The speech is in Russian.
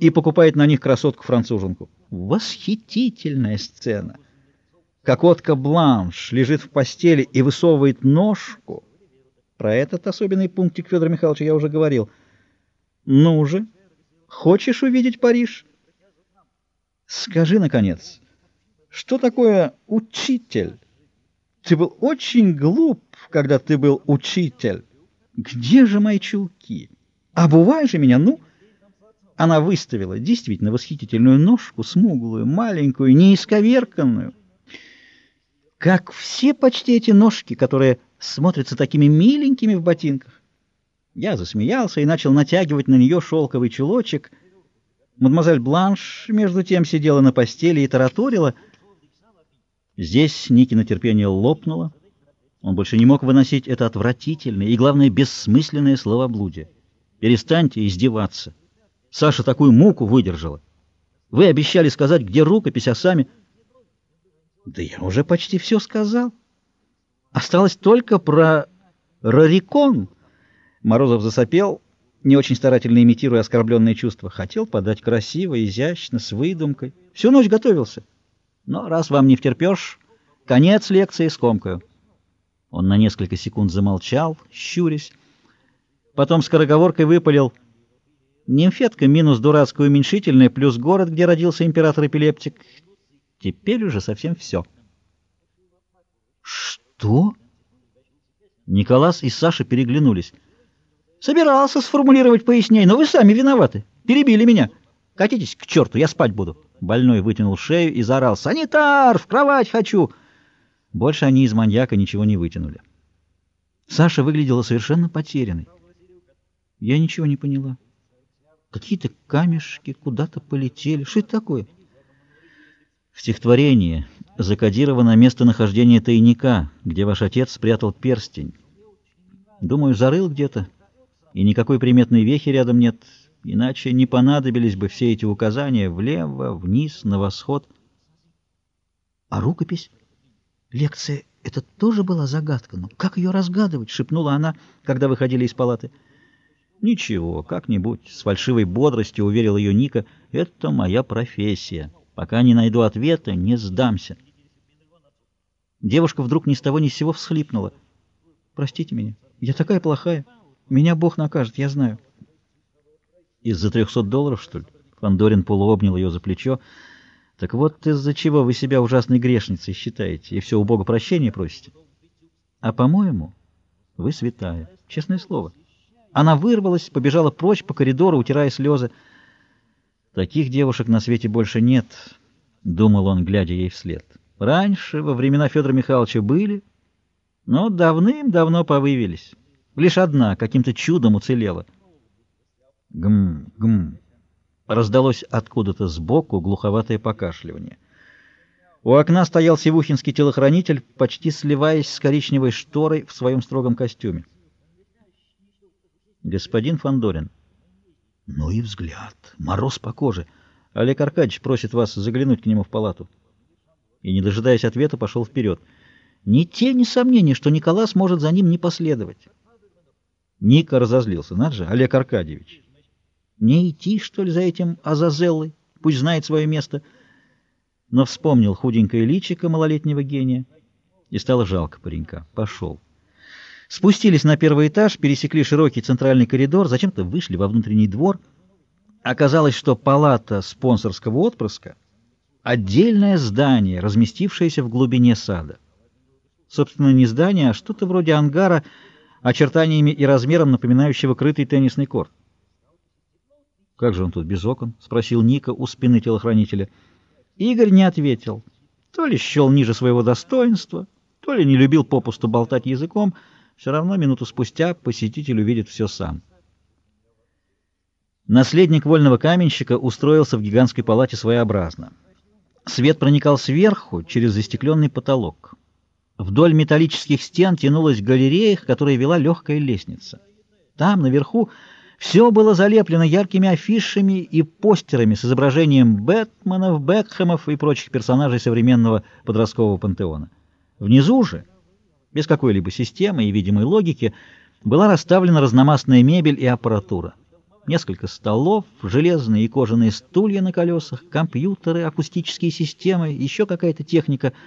и покупает на них красотку-француженку. Восхитительная сцена! Кокотка Бланш лежит в постели и высовывает ножку. Про этот особенный пунктик Федора Михайловича я уже говорил. Ну же, хочешь увидеть Париж? Скажи, наконец, что такое учитель? Ты был очень глуп, когда ты был учитель. Где же мои чулки? Обувай же меня, ну! Она выставила действительно восхитительную ножку, смуглую, маленькую, неисковерканную. Как все почти эти ножки, которые смотрятся такими миленькими в ботинках. Я засмеялся и начал натягивать на нее шелковый чулочек. Мадемуазель Бланш, между тем, сидела на постели и тараторила. Здесь Никино терпение лопнуло. Он больше не мог выносить это отвратительное и, главное, бессмысленное словоблудие. Перестаньте издеваться. Саша такую муку выдержала. Вы обещали сказать, где рукопись, а сами... Да я уже почти все сказал. Осталось только про Рарикон. Морозов засопел, не очень старательно имитируя оскорбленные чувства. Хотел подать красиво, изящно, с выдумкой. Всю ночь готовился. Но раз вам не втерпешь, конец лекции скомкаю. Он на несколько секунд замолчал, щурясь. Потом скороговоркой выпалил «Нимфетка минус дурацкое уменьшительное плюс город, где родился император-эпилептик». Теперь уже совсем все. «Что?» Николас и Саша переглянулись. «Собирался сформулировать поясней, но вы сами виноваты. Перебили меня. Катитесь к черту, я спать буду». Больной вытянул шею и заорал. «Санитар! В кровать хочу!» Больше они из маньяка ничего не вытянули. Саша выглядела совершенно потерянной. Я ничего не поняла. Какие-то камешки куда-то полетели. Что это такое? В стихотворении закодировано местонахождение тайника, где ваш отец спрятал перстень. Думаю, зарыл где-то, и никакой приметной вехи рядом нет, иначе не понадобились бы все эти указания влево, вниз, на восход. А рукопись? Лекция — это тоже была загадка. Но как ее разгадывать? — шепнула она, когда выходили из палаты. Ничего, как-нибудь, с фальшивой бодростью уверил ее Ника, это моя профессия. Пока не найду ответа, не сдамся. Девушка вдруг ни с того ни с сего всхлипнула. «Простите меня, я такая плохая. Меня Бог накажет, я знаю». «Из-за трехсот долларов, что ли?» Фандорин полуобнял ее за плечо. «Так вот из-за чего вы себя ужасной грешницей считаете и все у Бога прощения просите? А, по-моему, вы святая, честное слово». Она вырвалась, побежала прочь по коридору, утирая слезы. Таких девушек на свете больше нет, — думал он, глядя ей вслед. Раньше, во времена Федора Михайловича, были, но давным-давно повывелись. Лишь одна каким-то чудом уцелела. Гм, гм. Раздалось откуда-то сбоку глуховатое покашливание. У окна стоял севухинский телохранитель, почти сливаясь с коричневой шторой в своем строгом костюме. «Господин Фандорин. Ну и взгляд. Мороз по коже. Олег Аркадьевич просит вас заглянуть к нему в палату. И, не дожидаясь ответа, пошел вперед. Ни тени сомнений, что Николас может за ним не последовать. Ника разозлился. Надо же, Олег Аркадьевич. Не идти, что ли, за этим Азазеллой? Пусть знает свое место. Но вспомнил худенькое личико малолетнего гения, и стало жалко паренька. Пошел. Спустились на первый этаж, пересекли широкий центральный коридор, зачем-то вышли во внутренний двор. Оказалось, что палата спонсорского отпрыска — отдельное здание, разместившееся в глубине сада. Собственно, не здание, а что-то вроде ангара, очертаниями и размером напоминающего крытый теннисный корт. «Как же он тут без окон?» — спросил Ника у спины телохранителя. Игорь не ответил. То ли счел ниже своего достоинства, то ли не любил попусту болтать языком — все равно минуту спустя посетитель увидит все сам. Наследник вольного каменщика устроился в гигантской палате своеобразно. Свет проникал сверху, через застекленный потолок. Вдоль металлических стен тянулась галерея, к которой вела легкая лестница. Там, наверху, все было залеплено яркими афишами и постерами с изображением Бэтменов, Бекхэмов и прочих персонажей современного подросткового пантеона. Внизу же без какой-либо системы и видимой логики, была расставлена разномастная мебель и аппаратура. Несколько столов, железные и кожаные стулья на колесах, компьютеры, акустические системы, еще какая-то техника —